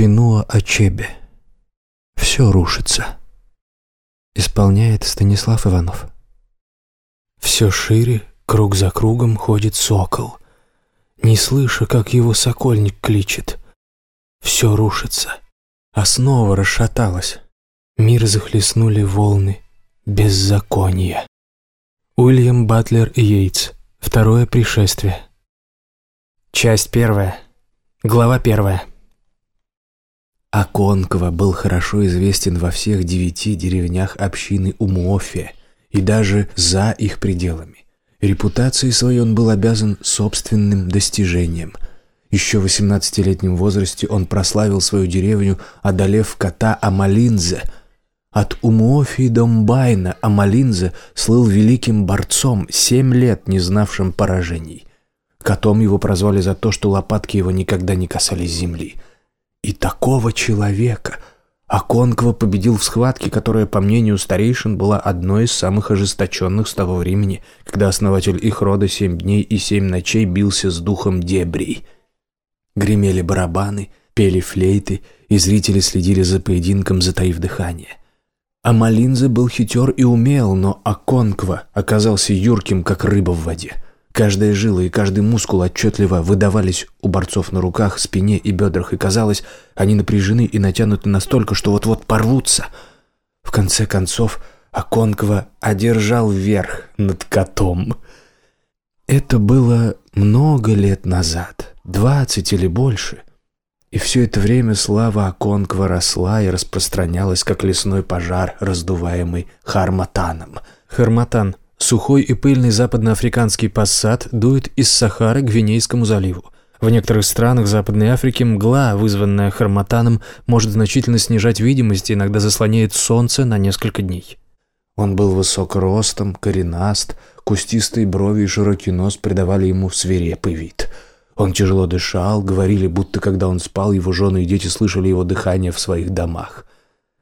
Чинуа Ачебе. Все рушится. Исполняет Станислав Иванов. Все шире, круг за кругом ходит сокол. Не слыша, как его сокольник кличет. Все рушится. Основа расшаталась. Мир захлестнули волны беззакония. Уильям Батлер Йейтс. Второе пришествие. Часть первая. Глава первая. Аконкова был хорошо известен во всех девяти деревнях общины Умуофе и даже за их пределами. Репутацией своей он был обязан собственным достижением. Еще в 18-летнем возрасте он прославил свою деревню, одолев кота Амалинзе. От Умуофи до Мбайна Амалинзе слыл великим борцом, семь лет не знавшим поражений. Котом его прозвали за то, что лопатки его никогда не касались земли. И такого человека Аконква победил в схватке, которая, по мнению старейшин, была одной из самых ожесточенных с того времени, когда основатель их рода семь дней и семь ночей бился с духом дебрей. Гремели барабаны, пели флейты, и зрители следили за поединком, затаив дыхание. А Малинзе был хитер и умел, но Аконква оказался юрким, как рыба в воде. Каждая жила и каждый мускул отчетливо выдавались у борцов на руках, спине и бедрах, и казалось, они напряжены и натянуты настолько, что вот-вот порвутся. В конце концов, Аконква одержал верх над котом. Это было много лет назад, двадцать или больше. И все это время слава Аконква росла и распространялась, как лесной пожар, раздуваемый Харматаном. Харматан Сухой и пыльный западноафриканский пассат дует из Сахары к Гвинейскому заливу. В некоторых странах Западной Африки мгла, вызванная харматаном, может значительно снижать видимость и иногда заслоняет солнце на несколько дней. Он был высок ростом, коренаст, кустистые брови и широкий нос придавали ему свирепый вид. Он тяжело дышал, говорили, будто когда он спал, его жены и дети слышали его дыхание в своих домах.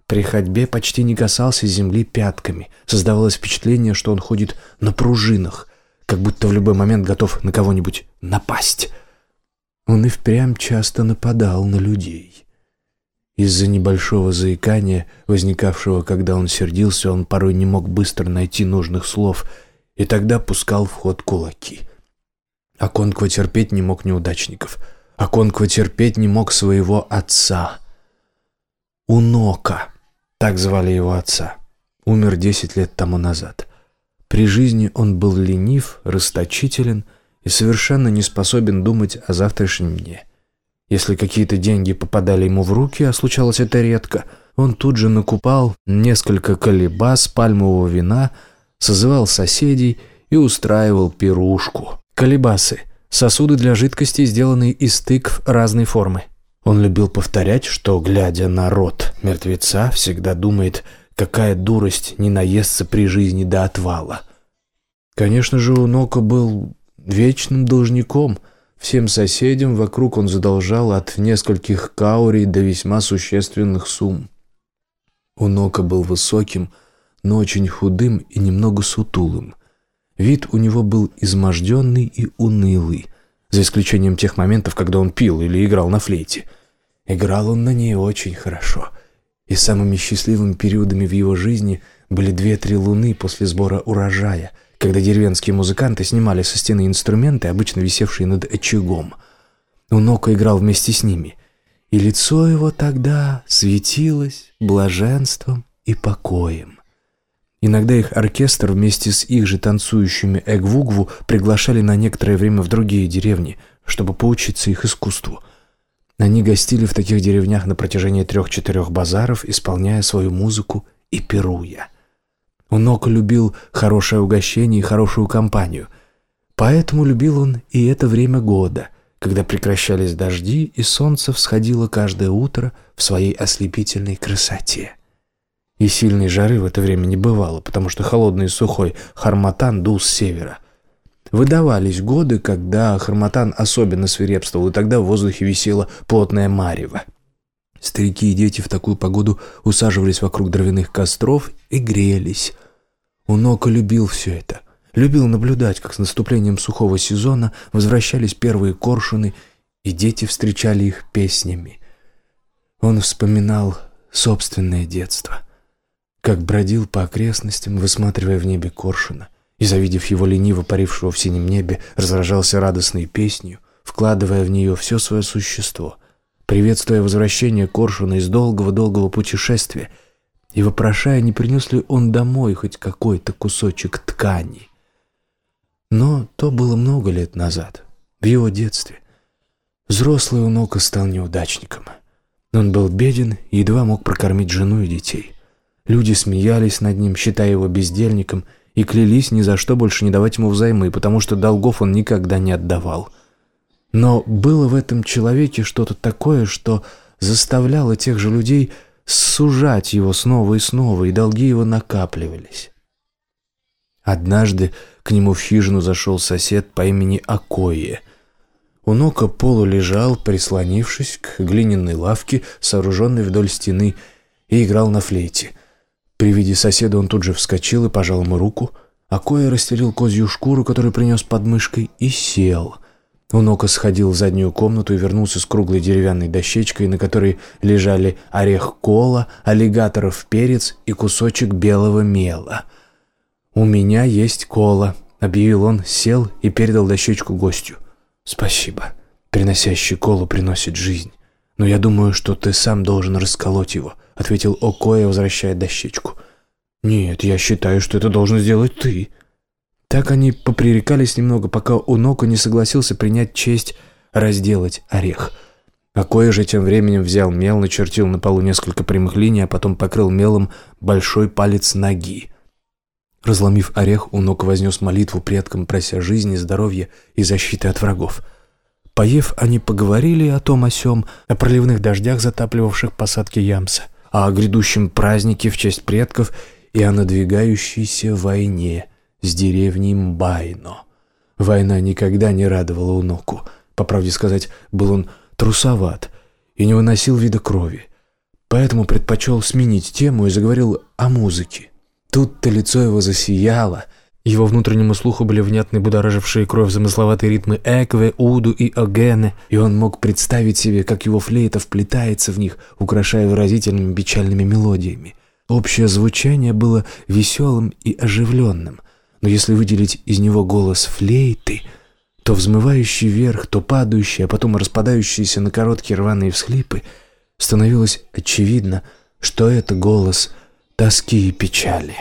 При ходьбе почти не касался земли пятками. Создавалось впечатление, что он ходит на пружинах, как будто в любой момент готов на кого-нибудь напасть. Он и впрямь часто нападал на людей. Из-за небольшого заикания, возникавшего, когда он сердился, он порой не мог быстро найти нужных слов и тогда пускал в ход кулаки. Аконква терпеть не мог неудачников. Аконква терпеть не мог своего отца. Унока. Так звали его отца. Умер десять лет тому назад. При жизни он был ленив, расточителен и совершенно не способен думать о завтрашнем дне. Если какие-то деньги попадали ему в руки, а случалось это редко, он тут же накупал несколько колебас пальмового вина, созывал соседей и устраивал пирушку. Колебасы – сосуды для жидкости, сделанные из тыкв разной формы. Он любил повторять, что, глядя на рот мертвеца, всегда думает, какая дурость не наестся при жизни до отвала. Конечно же, Унока был вечным должником. Всем соседям вокруг он задолжал от нескольких каурий до весьма существенных сумм. Унока был высоким, но очень худым и немного сутулым. Вид у него был изможденный и унылый, за исключением тех моментов, когда он пил или играл на флейте – Играл он на ней очень хорошо. И самыми счастливыми периодами в его жизни были две-три луны после сбора урожая, когда деревенские музыканты снимали со стены инструменты, обычно висевшие над очагом. Унока играл вместе с ними, и лицо его тогда светилось блаженством и покоем. Иногда их оркестр вместе с их же танцующими эгвугву приглашали на некоторое время в другие деревни, чтобы поучиться их искусству – они гостили в таких деревнях на протяжении трех-четырех базаров, исполняя свою музыку и пируя. Унока любил хорошее угощение и хорошую компанию. Поэтому любил он и это время года, когда прекращались дожди, и солнце всходило каждое утро в своей ослепительной красоте. И сильной жары в это время не бывало, потому что холодный и сухой харматан дул с севера – Выдавались годы, когда Харматан особенно свирепствовал, и тогда в воздухе висело плотное марево. Старики и дети в такую погоду усаживались вокруг дровяных костров и грелись. Унока любил все это. Любил наблюдать, как с наступлением сухого сезона возвращались первые коршуны, и дети встречали их песнями. Он вспоминал собственное детство, как бродил по окрестностям, высматривая в небе коршуна, и, завидев его лениво парившего в синем небе, разражался радостной песнью, вкладывая в нее все свое существо, приветствуя возвращение коршуна из долгого-долгого путешествия и вопрошая, не принес ли он домой хоть какой-то кусочек ткани. Но то было много лет назад, в его детстве. Взрослый Унока стал неудачником. Он был беден и едва мог прокормить жену и детей. Люди смеялись над ним, считая его бездельником, и клялись ни за что больше не давать ему взаймы, потому что долгов он никогда не отдавал. Но было в этом человеке что-то такое, что заставляло тех же людей сужать его снова и снова, и долги его накапливались. Однажды к нему в хижину зашел сосед по имени Акое. У Нока полу лежал, прислонившись к глиняной лавке, сооруженной вдоль стены, и играл на флейте. При виде соседа он тут же вскочил и пожал ему руку. Акоя расстелил козью шкуру, которую принес под мышкой, и сел. Унока сходил в заднюю комнату и вернулся с круглой деревянной дощечкой, на которой лежали орех кола, аллигаторов перец и кусочек белого мела — «У меня есть кола», — объявил он, сел и передал дощечку гостю. «Спасибо. Приносящий колу приносит жизнь. Но я думаю, что ты сам должен расколоть его», — ответил Окоя, возвращая дощечку. «Нет, я считаю, что это должен сделать ты». Так они попререкались немного, пока Унока не согласился принять честь разделать орех. Акоя же тем временем взял мел, начертил на полу несколько прямых линий, а потом покрыл мелом большой палец ноги. Разломив орех, Унок вознес молитву предкам, прося жизни, здоровья и защиты от врагов. Поев, они поговорили о том о сём, о проливных дождях, затапливавших посадки Ямса, о грядущем празднике в честь предков и о надвигающейся войне с деревней Мбайно. Война никогда не радовала Уноку. По правде сказать, был он трусоват и не выносил вида крови. Поэтому предпочел сменить тему и заговорил о музыке. Тут-то лицо его засияло. Его внутреннему слуху были внятны будоражившие кровь замысловатые ритмы экве, уду и огене, и он мог представить себе, как его флейта вплетается в них, украшая выразительными печальными мелодиями. Общее звучание было веселым и оживленным, но если выделить из него голос флейты, то взмывающий вверх, то падающий, а потом распадающийся на короткие рваные всхлипы, становилось очевидно, что это голос тоски и печали.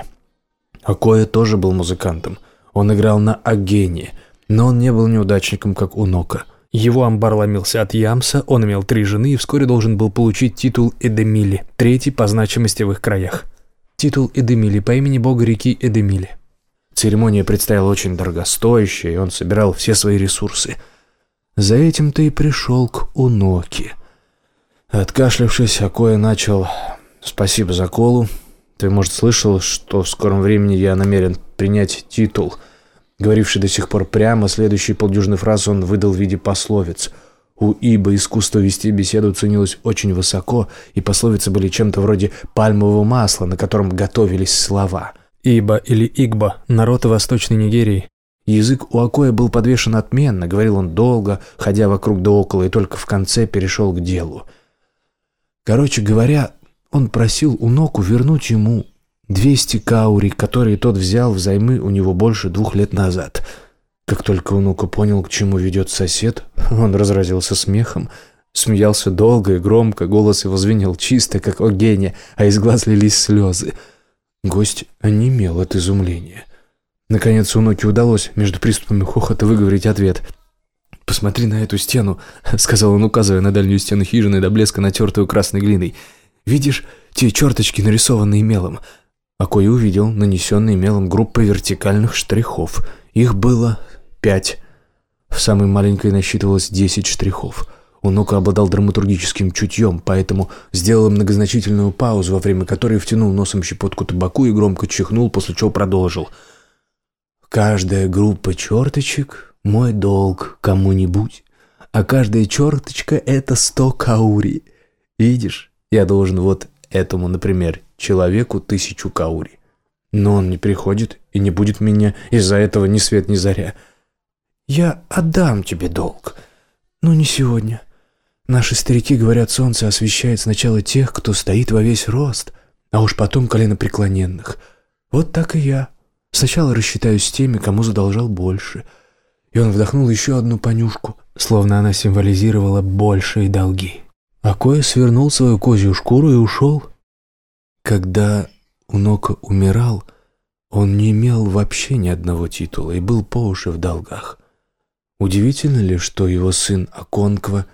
Акоя тоже был музыкантом. Он играл на агене, но он не был неудачником, как у Нока. Его амбар ломился от Ямса, он имел три жены и вскоре должен был получить титул Эдемили, третий по значимости в их краях. Титул Эдемили по имени бога реки Эдемили. Церемония предстояла очень дорогостоящая, и он собирал все свои ресурсы. За этим ты и пришел к Уноке. Откашлявшись, Акоя начал «Спасибо за колу, ты, может, слышал, что в скором времени я намерен принять титул. Говоривший до сих пор прямо, следующие полдюжины фраз он выдал в виде пословиц. У Иба искусство вести беседу ценилось очень высоко, и пословицы были чем-то вроде пальмового масла, на котором готовились слова. Иба или Игба – народ Восточной Нигерии. Язык у Акоя был подвешен отменно, говорил он долго, ходя вокруг да около, и только в конце перешел к делу. Короче говоря, он просил у Ноку вернуть ему 200 каури, которые тот взял взаймы у него больше двух лет назад. Как только Унука понял, к чему ведет сосед, он разразился смехом, смеялся долго и громко, голос его звенел чисто, как огеня, а из глаз лились слезы. Гость онемел от изумления. Наконец Унуке удалось между приступами хохота выговорить ответ. «Посмотри на эту стену», — сказал он, указывая на дальнюю стену хижины до блеска натертую красной глиной — Видишь те черточки, нарисованные мелом?» Акой увидел нанесенные мелом группы вертикальных штрихов. Их было пять. В самой маленькой насчитывалось десять штрихов. Унука обладал драматургическим чутьем, поэтому сделал многозначительную паузу, во время которой втянул носом щепотку табаку и громко чихнул, после чего продолжил. «Каждая группа черточек — мой долг кому-нибудь, а каждая черточка — это сто каури. Видишь, я должен вот этому, например, человеку тысячу каури. Но он не приходит и не будет меня из-за этого ни свет ни заря. Я отдам тебе долг, но не сегодня. Наши старики говорят, солнце освещает сначала тех, кто стоит во весь рост, а уж потом коленопреклоненных. Вот так и я. Сначала рассчитаюсь с теми, кому задолжал больше. И он вдохнул еще одну понюшку, словно она символизировала большие долги. А Коя свернул свою козью шкуру и ушел. Когда Унока умирал, он не имел вообще ни одного титула и был по уши в долгах. Удивительно ли, что его сын Аконква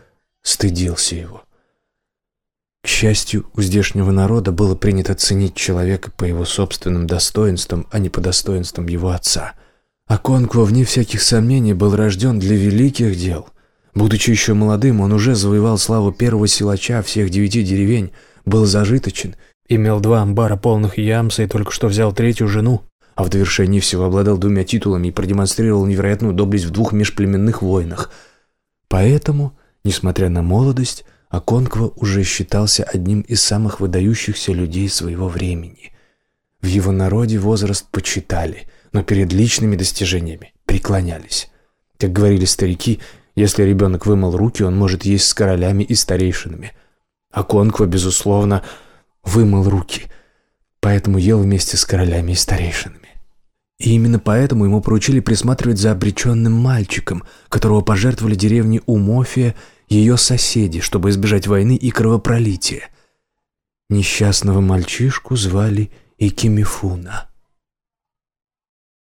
стыдился его? К счастью, у здешнего народа было принято ценить человека по его собственным достоинствам, а не по достоинствам его отца. Аконква, вне всяких сомнений, был рожден для великих дел. Будучи еще молодым, он уже завоевал славу первого силача всех девяти деревень, был зажиточен, имел два амбара полных ямса и только что взял третью жену, а в довершении всего обладал двумя титулами и продемонстрировал невероятную доблесть в двух межплеменных войнах. Поэтому, несмотря на молодость, Аконква уже считался одним из самых выдающихся людей своего времени. В его народе возраст почитали, но перед личными достижениями преклонялись. Как говорили старики, если ребенок вымыл руки, он может есть с королями и старейшинами. А Конква, безусловно, вымыл руки, поэтому ел вместе с королями и старейшинами. И именно поэтому ему поручили присматривать за обреченным мальчиком, которого пожертвовали деревне Умофия ее соседи, чтобы избежать войны и кровопролития. Несчастного мальчишку звали Икимифуна.